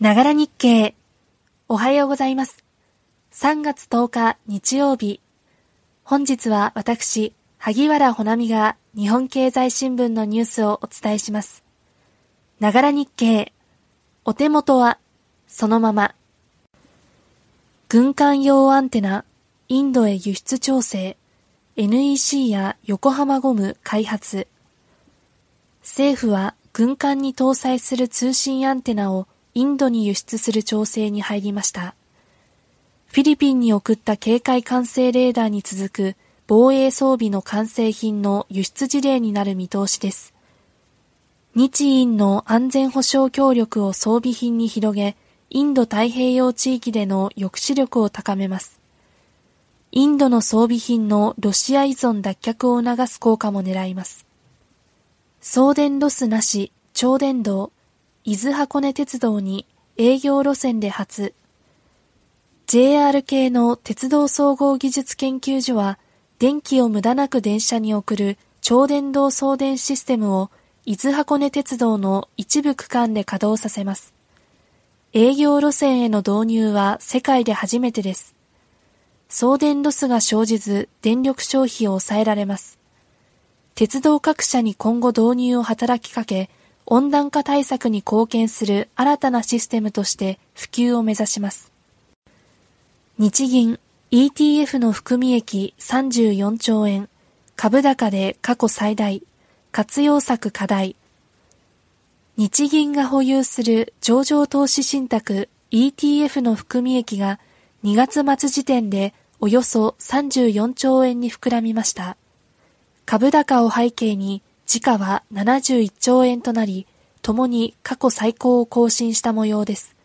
ながら日経。おはようございます。3月10日日曜日。本日は私、萩原ほなみが日本経済新聞のニュースをお伝えします。ながら日経。お手元は、そのまま。軍艦用アンテナ、インドへ輸出調整、NEC や横浜ゴム開発。政府は軍艦に搭載する通信アンテナをインドに輸出する調整に入りました。フィリピンに送った警戒管制レーダーに続く防衛装備の完成品の輸出事例になる見通しです。日印の安全保障協力を装備品に広げ、インド太平洋地域での抑止力を高めます。インドの装備品のロシア依存脱却を促す効果も狙います。送電ロスなし、超電導、伊豆箱根鉄道に営業路線で初。JR 系の鉄道総合技術研究所は、電気を無駄なく電車に送る超電導送電システムを伊豆箱根鉄道の一部区間で稼働させます。営業路線への導入は世界で初めてです。送電ロスが生じず電力消費を抑えられます。鉄道各社に今後導入を働きかけ、温暖化対策に貢献する新たなシステムとして普及を目指します。日銀 ETF の含み益34兆円、株高で過去最大、活用策課題。日銀が保有する上場投資信託 ETF の含み益が2月末時点でおよそ34兆円に膨らみました。株高を背景に時価は71兆円となり、ともに過去最高を更新した模様です。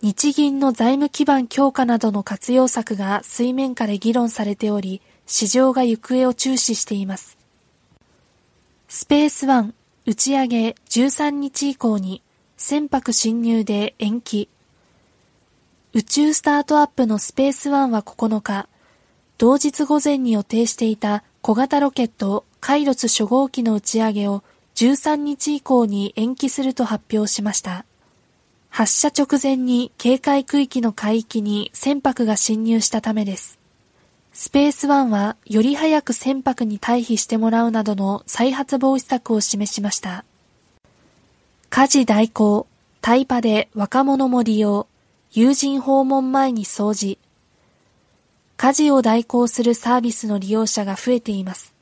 日銀の財務基盤強化などの活用策が水面下で議論されており、市場が行方を注視しています。スペースワン打ち上げ13日以降に船舶侵入で延期。宇宙スタートアップのスペースワンは9日、同日午前に予定していた小型ロケットカイロス初号機の打ち上げを13日以降に延期すると発表しました。発射直前に警戒区域の海域に船舶が侵入したためです。スペースワンはより早く船舶に退避してもらうなどの再発防止策を示しました。家事代行、タイパで若者も利用、友人訪問前に掃除。家事を代行するサービスの利用者が増えています。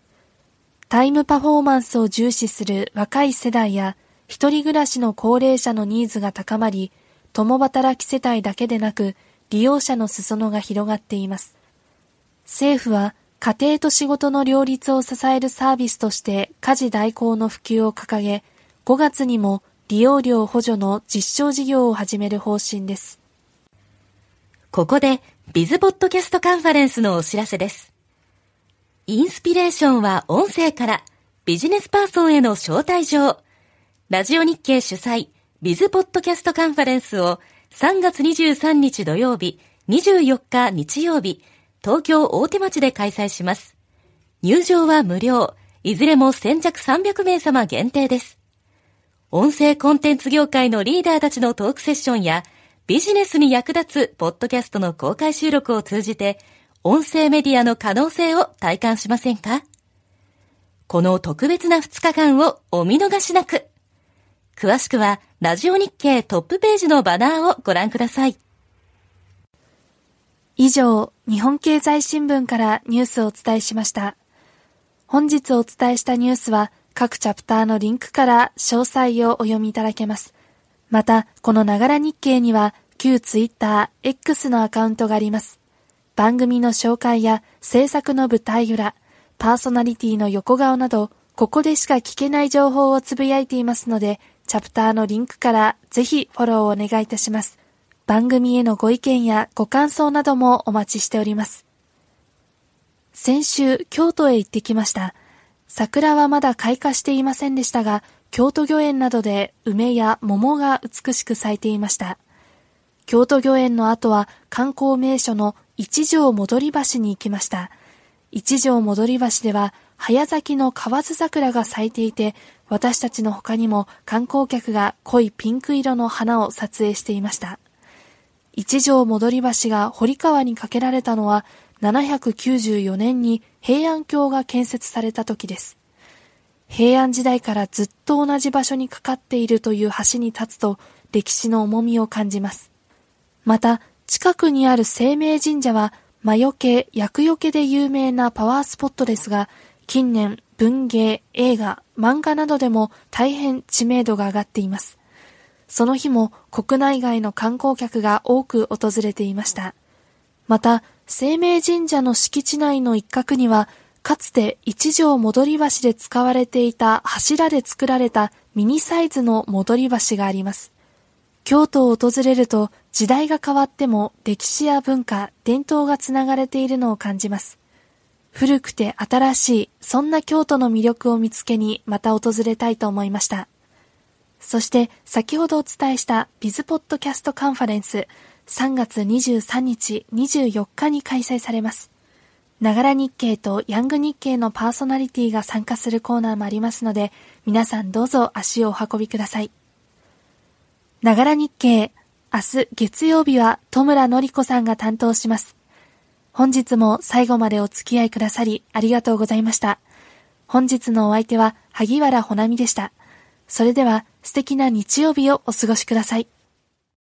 タイムパフォーマンスを重視する若い世代や一人暮らしの高齢者のニーズが高まり、共働き世帯だけでなく利用者の裾野が広がっています。政府は家庭と仕事の両立を支えるサービスとして家事代行の普及を掲げ、5月にも利用料補助の実証事業を始める方針です。ここで、ビズポッドキャストカンファレンスのお知らせです。インスピレーションは音声からビジネスパーソンへの招待状。ラジオ日経主催ビズポッドキャストカンファレンスを3月23日土曜日、24日日曜日、東京大手町で開催します。入場は無料。いずれも先着300名様限定です。音声コンテンツ業界のリーダーたちのトークセッションやビジネスに役立つポッドキャストの公開収録を通じて音声メディアの可能性を体感しませんか？この特別な2日間をお見逃しなく。詳しくはラジオ日経トップページのバナーをご覧ください。以上、日本経済新聞からニュースをお伝えしました。本日お伝えしたニュースは各チャプターのリンクから詳細をお読みいただけます。また、このながら日経には旧ツイッター X のアカウントがあります。番組の紹介や制作の舞台裏、パーソナリティの横顔など、ここでしか聞けない情報をつぶやいていますので、チャプターのリンクからぜひフォローをお願いいたします。番組へのご意見やご感想などもお待ちしております。先週、京都へ行ってきました。桜はまだ開花していませんでしたが、京都御苑などで梅や桃が美しく咲いていました。京都御苑の後は観光名所の一条戻り橋に行きました。一条戻り橋では早咲きの河津桜が咲いていて、私たちの他にも観光客が濃いピンク色の花を撮影していました。一条戻り橋が堀川に架けられたのは794年に平安京が建設された時です。平安時代からずっと同じ場所にかかっているという橋に立つと歴史の重みを感じます。また、近くにある生命神社は魔除け、厄除けで有名なパワースポットですが、近年文芸、映画、漫画などでも大変知名度が上がっています。その日も国内外の観光客が多く訪れていました。また、生命神社の敷地内の一角には、かつて一条戻り橋で使われていた柱で作られたミニサイズの戻り橋があります。京都を訪れると時代が変わっても歴史や文化、伝統がつながれているのを感じます。古くて新しい、そんな京都の魅力を見つけにまた訪れたいと思いました。そして先ほどお伝えしたビズポッドキャストカンファレンス3月23日24日に開催されます。ながら日経とヤング日経のパーソナリティが参加するコーナーもありますので、皆さんどうぞ足をお運びください。ながら日経、明日月曜日は戸村のり子さんが担当します。本日も最後までお付き合いくださりありがとうございました。本日のお相手は萩原ほなみでした。それでは素敵な日曜日をお過ごしください。